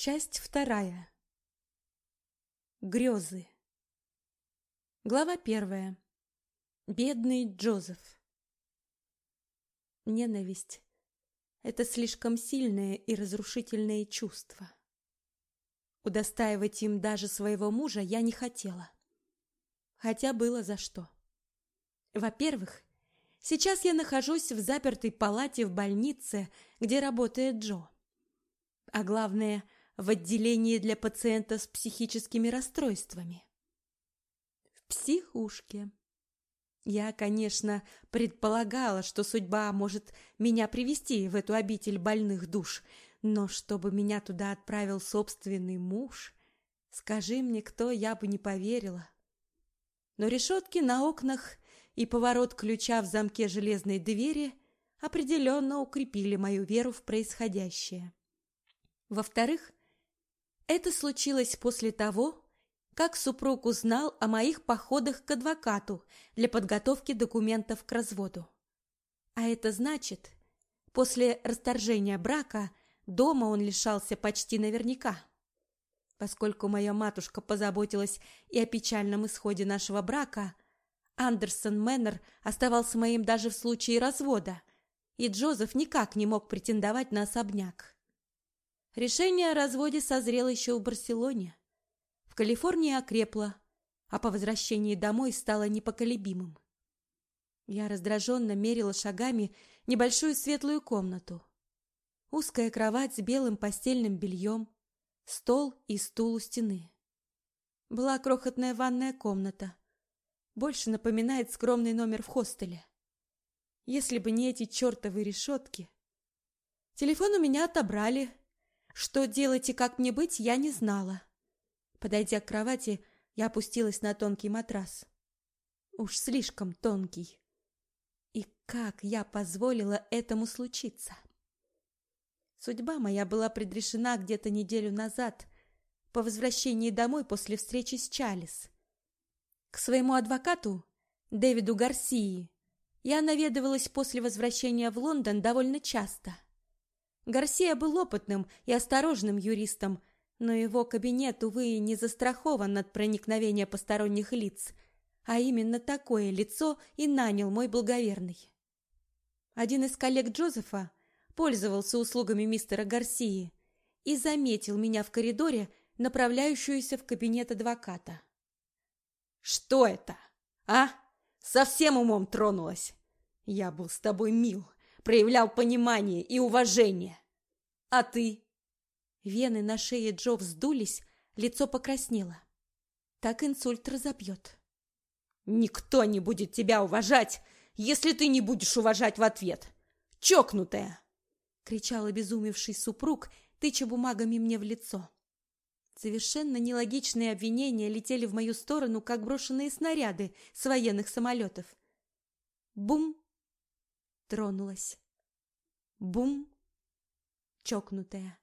Часть вторая. Грезы. Глава первая. Бедный Джозеф. Ненависть — это слишком сильное и разрушительное чувство. Удостаивать им даже своего мужа я не хотела. Хотя было за что. Во-первых, сейчас я нахожусь в запертой палате в больнице, где работает Джо. А главное — в отделении для пациентов с психическими расстройствами. В психушке. Я, конечно, предполагала, что судьба может меня привести в эту обитель больных душ, но чтобы меня туда отправил собственный муж, скажи мне, кто, я бы не поверила. Но решетки на окнах и поворот ключа в замке железной двери определенно укрепили мою веру в происходящее. Во-вторых, это случилось после того, как супруг узнал о моих походах к адвокату для подготовки документов к разводу. А это значит, после расторжения брака дома он лишался почти наверняка. Поскольку моя матушка позаботилась и о печальном исходе нашего брака, Андерсон Мэннер оставался моим даже в случае развода, и Джозеф никак не мог претендовать на особняк. Решение о разводе созрело еще в Барселоне. В Калифорнии окрепло, а по возвращении домой стало непоколебимым. Я раздраженно мерила шагами небольшую светлую комнату. Узкая кровать с белым постельным бельем, стол и стул у стены. Была крохотная ванная комната. Больше напоминает скромный номер в хостеле. Если бы не эти чертовы решетки. Телефон у меня отобрали, что делать и как мне быть, я не знала. Подойдя к кровати, я опустилась на тонкий матрас. Уж слишком тонкий. И как я позволила этому случиться? Судьба моя была предрешена где-то неделю назад, по возвращении домой после встречи с Чалис. К своему адвокату, Дэвиду Гарсии, я наведывалась после возвращения в Лондон довольно часто – Гарсия был опытным и осторожным юристом, но его кабинет, увы, не застрахован от проникновения посторонних лиц, а именно такое лицо и нанял мой благоверный. Один из коллег Джозефа пользовался услугами мистера Гарсии и заметил меня в коридоре, направляющуюся в кабинет адвоката. «Что это? А? Совсем умом тронулась? Я был с тобой мил, проявлял понимание и уважение. А ты? Вены на шее Джо вздулись, лицо покраснело. Так инсульт разобьет. Никто не будет тебя уважать, если ты не будешь уважать в ответ. Чокнутая! кричал обезумевший супруг, тыча бумагами мне в лицо. Совершенно нелогичные обвинения летели в мою сторону, как брошенные снаряды с военных самолетов. Бум! Тронулась. Бум! Чокнутая.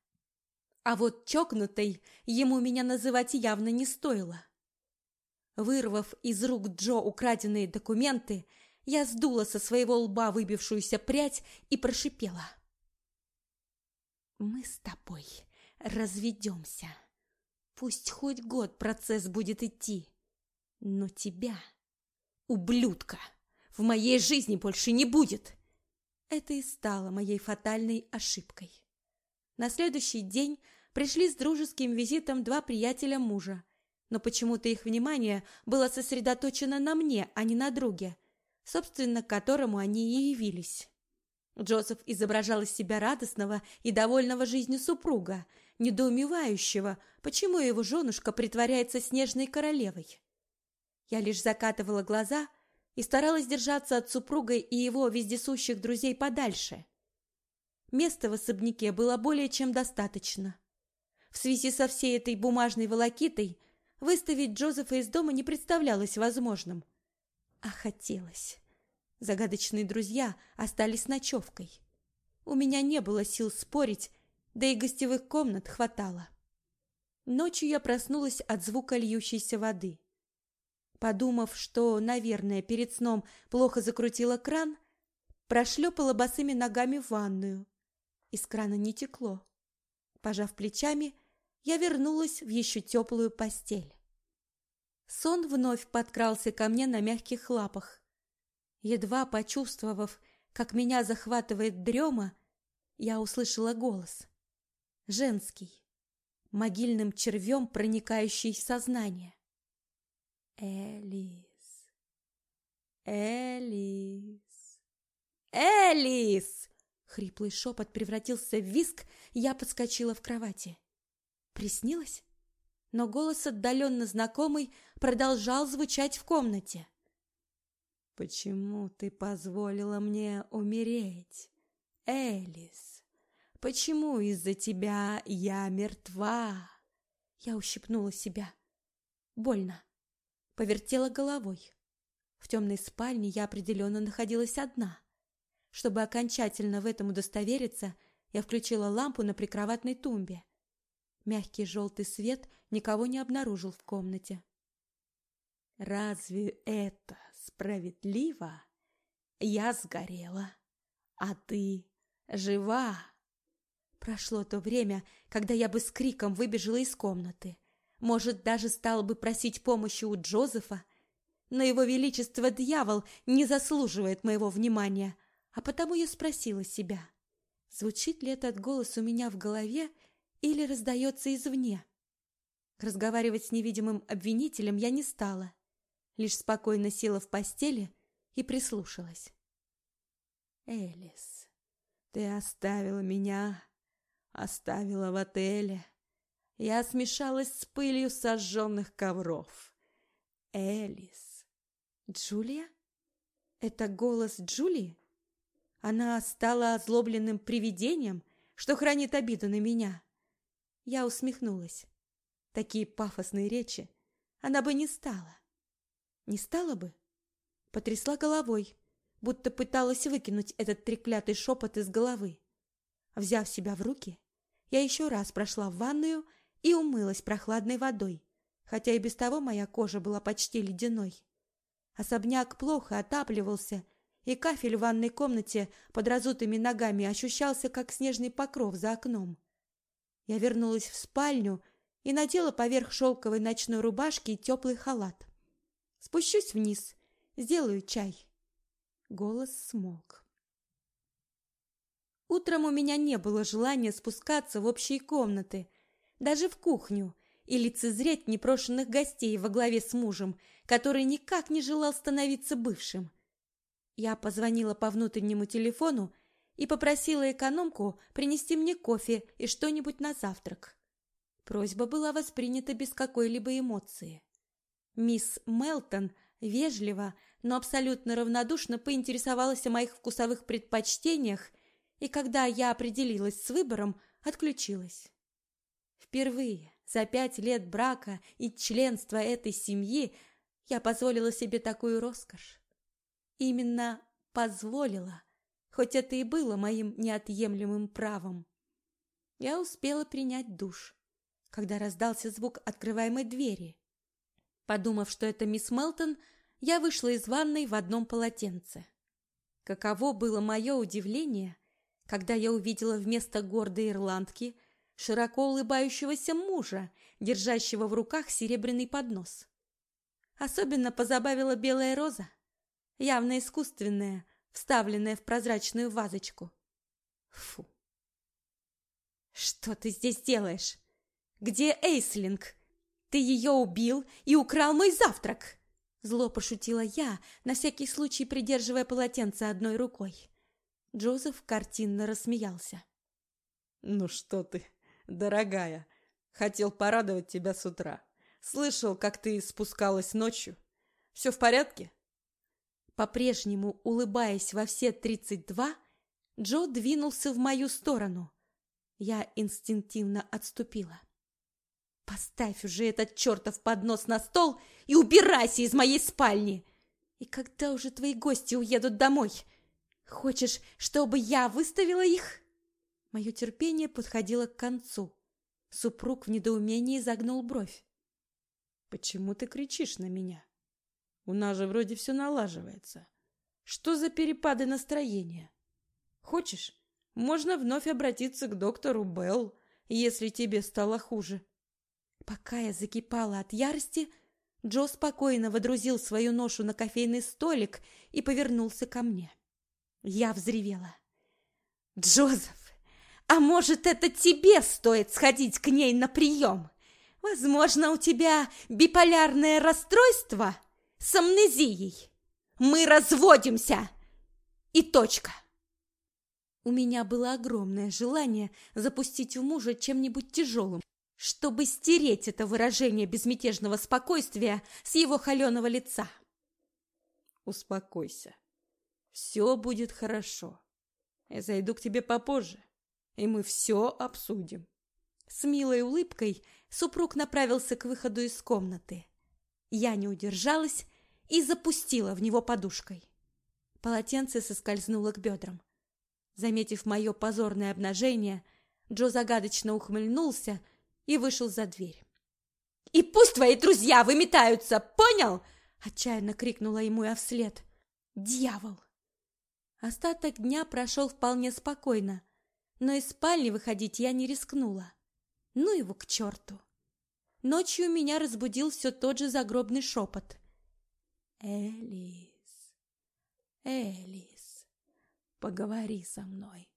А вот чокнутой ему меня называть явно не стоило. Вырвав из рук Джо украденные документы, я сдула со своего лба выбившуюся прядь и прошипела. «Мы с тобой разведемся. Пусть хоть год процесс будет идти, но тебя, ублюдка, в моей жизни больше не будет. Это и стало моей фатальной ошибкой. На следующий день пришли с дружеским визитом два приятеля мужа, но почему-то их внимание было сосредоточено на мне, а не на друге, собственно, к которому они и явились. Джозеф изображал из себя радостного и довольного жизнью супруга, недоумевающего, почему его женушка притворяется снежной королевой. Я лишь закатывала глаза и старалась держаться от супруга и его вездесущих друзей подальше. Места в особняке было более чем достаточно. В связи со всей этой бумажной волокитой выставить Джозефа из дома не представлялось возможным. А хотелось. Загадочные друзья остались ночевкой. У меня не было сил спорить, да и гостевых комнат хватало. Ночью я проснулась от звука льющейся воды. Подумав, что, наверное, перед сном плохо закрутила кран, прошлепала босыми ногами в ванную. Из крана не текло. Пожав плечами, я вернулась в еще теплую постель. Сон вновь подкрался ко мне на мягких лапах. Едва почувствовав, как меня захватывает дрема, я услышала голос. Женский, могильным червем проникающий в сознание. Элис, Элис, Элис! Хриплый шепот превратился в виск, я подскочила в кровати. Приснилось? Но голос отдаленно знакомый продолжал звучать в комнате. «Почему ты позволила мне умереть, Элис? Почему из-за тебя я мертва?» Я ущипнула себя. Больно. Повертела головой. В темной спальне я определенно находилась одна. Чтобы окончательно в этом удостовериться, я включила лампу на прикроватной тумбе. Мягкий желтый свет никого не обнаружил в комнате. «Разве это справедливо? Я сгорела, а ты жива!» Прошло то время, когда я бы с криком выбежала из комнаты. Может, даже стала бы просить помощи у Джозефа. Но его величество дьявол не заслуживает моего внимания, а потому я спросила себя, звучит ли этот голос у меня в голове или раздается извне. Разговаривать с невидимым обвинителем я не стала, лишь спокойно села в постели и прислушалась. «Элис, ты оставила меня, оставила в отеле. Я смешалась с пылью сожженных ковров. Элис. Джулия? Это голос Джулии? Она стала озлобленным привидением, что хранит обиду на меня. Я усмехнулась. Такие пафосные речи она бы не стала. Не стала бы? Потрясла головой, будто пыталась выкинуть этот треклятый шепот из головы. Взяв себя в руки, я еще раз прошла в ванную и умылась прохладной водой, хотя и без того моя кожа была почти ледяной. Особняк плохо отапливался, и кафель в ванной комнате под разутыми ногами ощущался, как снежный покров за окном. Я вернулась в спальню и надела поверх шелковой ночной рубашки теплый халат. Спущусь вниз, сделаю чай. Голос смолк. Утром у меня не было желания спускаться в общие комнаты, даже в кухню, и лицезреть непрошенных гостей во главе с мужем, который никак не желал становиться бывшим. Я позвонила по внутреннему телефону и попросила экономку принести мне кофе и что-нибудь на завтрак. Просьба была воспринята без какой-либо эмоции. Мисс Мелтон вежливо, но абсолютно равнодушно поинтересовалась о моих вкусовых предпочтениях, и когда я определилась с выбором, отключилась. Впервые за пять лет брака и членства этой семьи я позволила себе такую роскошь. Именно позволила, хоть это и было моим неотъемлемым правом. Я успела принять душ, когда раздался звук открываемой двери. Подумав, что это мисс Мелтон, я вышла из ванной в одном полотенце. Каково было мое удивление, когда я увидела вместо гордой ирландки широко улыбающегося мужа, держащего в руках серебряный поднос. Особенно позабавила белая роза, явно искусственная, вставленная в прозрачную вазочку. Фу. Что ты здесь делаешь? Где Эйслинг? Ты ее убил и украл мой завтрак. Зло пошутила я, на всякий случай придерживая полотенце одной рукой. Джозеф картинно рассмеялся. Ну что ты? Дорогая, хотел порадовать тебя с утра. Слышал, как ты спускалась ночью. Все в порядке? По-прежнему улыбаясь во все тридцать два, Джо двинулся в мою сторону. Я инстинктивно отступила. Поставь уже этот чертов поднос на стол и убирайся из моей спальни. И когда уже твои гости уедут домой? Хочешь, чтобы я выставила их? Мое терпение подходило к концу. Супруг в недоумении загнул бровь. «Почему ты кричишь на меня? У нас же вроде все налаживается. Что за перепады настроения? Хочешь, можно вновь обратиться к доктору Белл, если тебе стало хуже. Пока я закипала от ярости, Джо спокойно водрузил свою ношу на кофейный столик и повернулся ко мне. Я взревела. «Джозеф, а может, это тебе стоит сходить к ней на прием? Возможно, у тебя биполярное расстройство с амнезией. Мы разводимся!» И точка. У меня было огромное желание запустить в мужа чем-нибудь тяжелым, чтобы стереть это выражение безмятежного спокойствия с его холеного лица. Успокойся. Все будет хорошо. Я зайду к тебе попозже, и мы все обсудим. С милой улыбкой супруг направился к выходу из комнаты. Я не удержалась и запустила в него подушкой. Полотенце соскользнуло к бедрам. Заметив мое позорное обнажение, Джо загадочно ухмыльнулся и вышел за дверь. «И пусть твои друзья выметаются, понял?» Отчаянно крикнула ему я вслед. «Дьявол!» Остаток дня прошел вполне спокойно, но из спальни выходить я не рискнула. Ну его к черту! Ночью меня разбудил все тот же загробный шепот. «Элис, Элис, поговори со мной.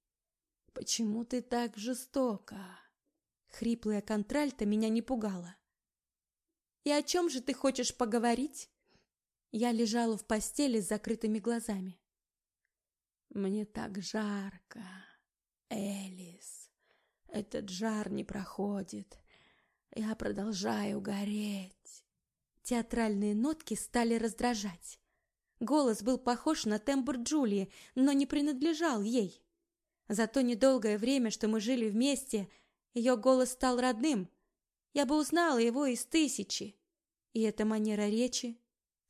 Почему ты так жестока?» Хриплая контральта меня не пугала. «И о чем же ты хочешь поговорить?» Я лежала в постели с закрытыми глазами. «Мне так жарко, Элис. Этот жар не проходит. Я продолжаю гореть». Театральные нотки стали раздражать. Голос был похож на тембр Джулии, но не принадлежал ей. За то недолгое время, что мы жили вместе, ее голос стал родным. Я бы узнала его из тысячи. И эта манера речи...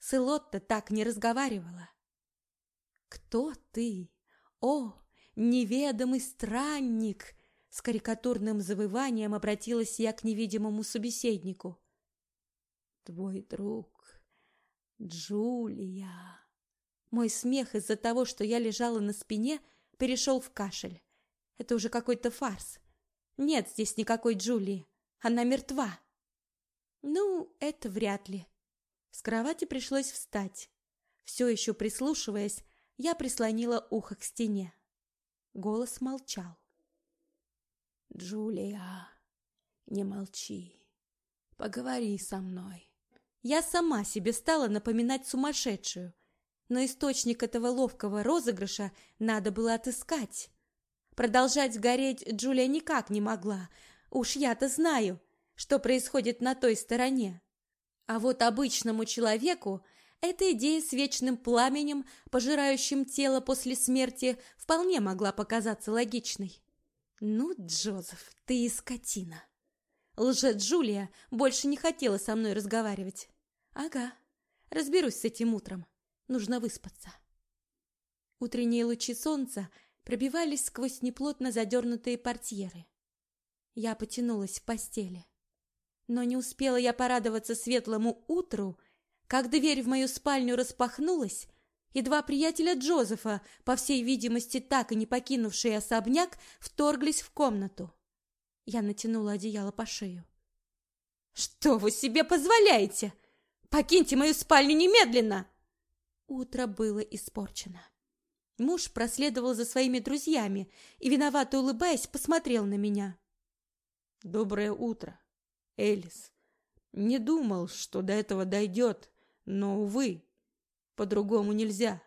Сылотта так не разговаривала. «Кто ты? О, неведомый странник!» С карикатурным завыванием обратилась я к невидимому собеседнику. «Твой друг, Джулия!» Мой смех из-за того, что я лежала на спине, перешел в кашель. Это уже какой-то фарс. Нет здесь никакой Джулии. Она мертва. Ну, это вряд ли. С кровати пришлось встать. Все еще прислушиваясь, я прислонила ухо к стене. Голос молчал. «Джулия, не молчи. Поговори со мной». Я сама себе стала напоминать сумасшедшую, но источник этого ловкого розыгрыша надо было отыскать. Продолжать гореть Джулия никак не могла. Уж я-то знаю, что происходит на той стороне. А вот обычному человеку эта идея с вечным пламенем, пожирающим тело после смерти, вполне могла показаться логичной. Ну, Джозеф, ты и скотина. Лже-Джулия больше не хотела со мной разговаривать. Ага, разберусь с этим утром. Нужно выспаться. Утренние лучи солнца – пробивались сквозь неплотно задернутые портьеры. Я потянулась в постели. Но не успела я порадоваться светлому утру, как дверь в мою спальню распахнулась, и два приятеля Джозефа, по всей видимости, так и не покинувшие особняк, вторглись в комнату. Я натянула одеяло по шею. «Что вы себе позволяете? Покиньте мою спальню немедленно!» Утро было испорчено. Муж проследовал за своими друзьями и, виновато улыбаясь, посмотрел на меня. «Доброе утро, Элис. Не думал, что до этого дойдет, но, увы, по-другому нельзя».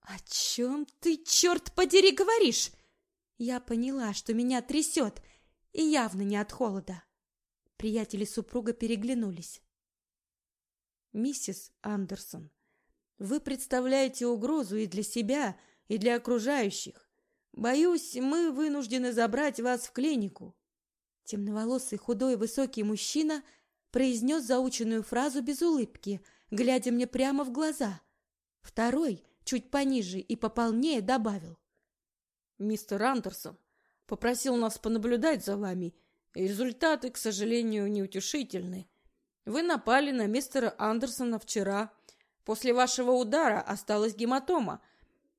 «О чем ты, черт подери, говоришь?» Я поняла, что меня трясет, и явно не от холода. Приятели супруга переглянулись. «Миссис Андерсон», вы представляете угрозу и для себя, и для окружающих. Боюсь, мы вынуждены забрать вас в клинику. Темноволосый худой высокий мужчина произнес заученную фразу без улыбки, глядя мне прямо в глаза. Второй, чуть пониже и пополнее, добавил. «Мистер Андерсон попросил нас понаблюдать за вами, результаты, к сожалению, неутешительны. Вы напали на мистера Андерсона вчера, После вашего удара осталась гематома.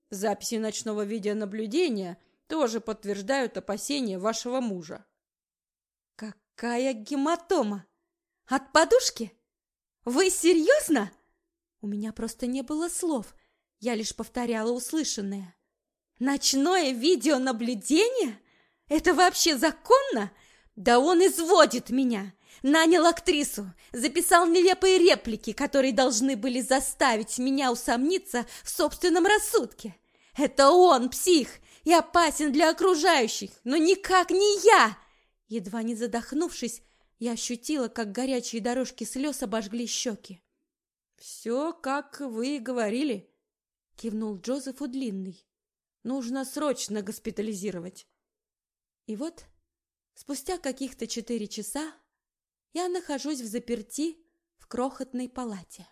Записи ночного видеонаблюдения тоже подтверждают опасения вашего мужа. Какая гематома? От подушки? Вы серьезно? У меня просто не было слов. Я лишь повторяла услышанное. Ночное видеонаблюдение? Это вообще законно? Да он изводит меня. Нанял актрису, записал нелепые реплики, которые должны были заставить меня усомниться в собственном рассудке. Это он, псих, и опасен для окружающих, но никак не я. Едва не задохнувшись, я ощутила, как горячие дорожки слез обожгли щеки. «Все, как вы и говорили», — кивнул Джозефу Длинный. «Нужно срочно госпитализировать». И вот, спустя каких-то четыре часа, я нахожусь в заперти в крохотной палате.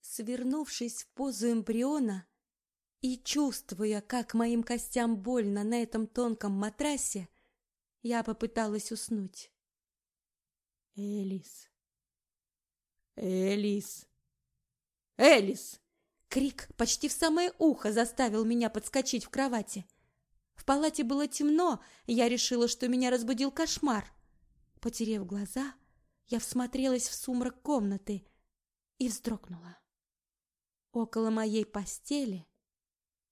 Свернувшись в позу эмбриона и чувствуя, как моим костям больно на этом тонком матрасе, я попыталась уснуть. Элис. Элис. Элис! Крик почти в самое ухо заставил меня подскочить в кровати. В палате было темно, я решила, что меня разбудил кошмар. Потерев глаза, я всмотрелась в сумрак комнаты и вздрогнула. Около моей постели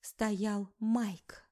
стоял Майк.